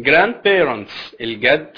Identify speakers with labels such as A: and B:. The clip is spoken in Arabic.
A: grandparents الجد